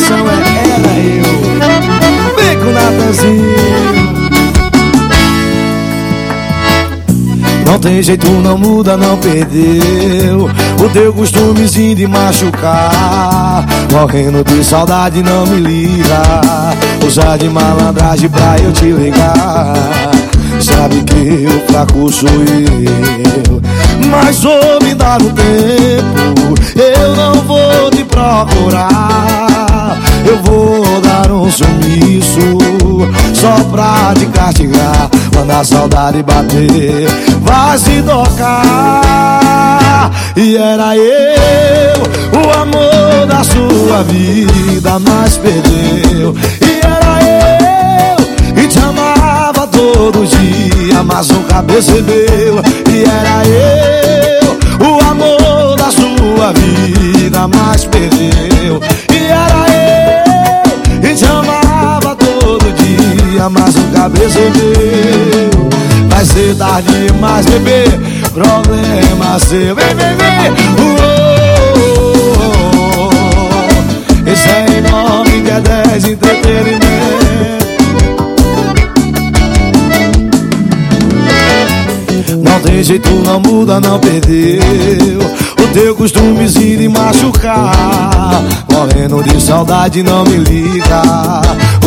coração é ela eu. Vem com o Natanzinho. Não tem jeito, não muda, não perdeu. O teu costumezinho de machucar. Morrendo de saudade, não me liga. Usar de malandragem pra eu te ligar. Sabe que o fraco sou eu. Mas vou me dar um tempo. Eu não vou te procurar um sumiço Só pra te castigar Quando a saudade bater Vai se tocar. E era eu O amor da sua vida Mas perdeu. E era eu E te amava todo dia Mas nunca percebeu Percebeu Vai ser tarde demais, bebê. Problema seu, vem, vem, vem. Esse é em nome é 10 entretenimento. Não tem jeito, não muda, não perdeu. O teu costumezinho de machucar. Morrendo de saudade, não me liga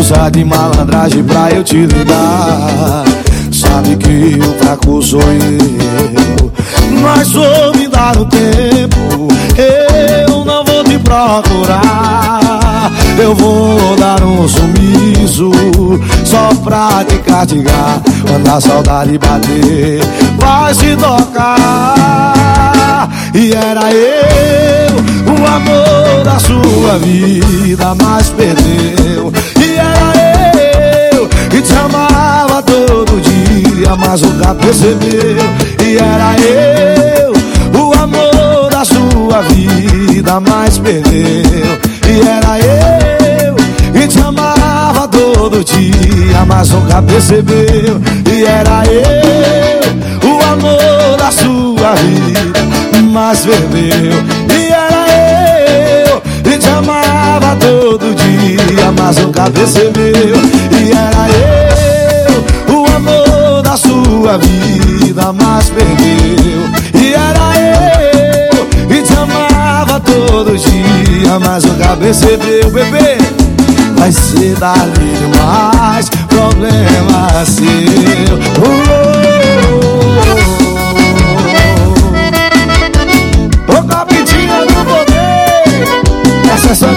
Usar de malandragem pra eu te ligar Sabe que o fraco sou eu Mas vou me dar o tempo. Eu não vou te procurar. Eu vou dar um sumiço Só pra te castigar Quando a saudade bater. Vai se tocar. E era eu O amor da sua vida Mas perdeu Mas nunca percebeu. E era eu O amor da sua vida Mas perdeu. E era eu E te amava todo dia Mas nunca percebeu. E era eu O amor da sua vida Mas perdeu. E era eu E te amava todo dia Mas nunca percebeu perdeu. E era eu E te amava todo dia Mas nunca percebeu, bebê Vai ser dali demais Problema seu. Ô oh, capitinha do poder Essa é sua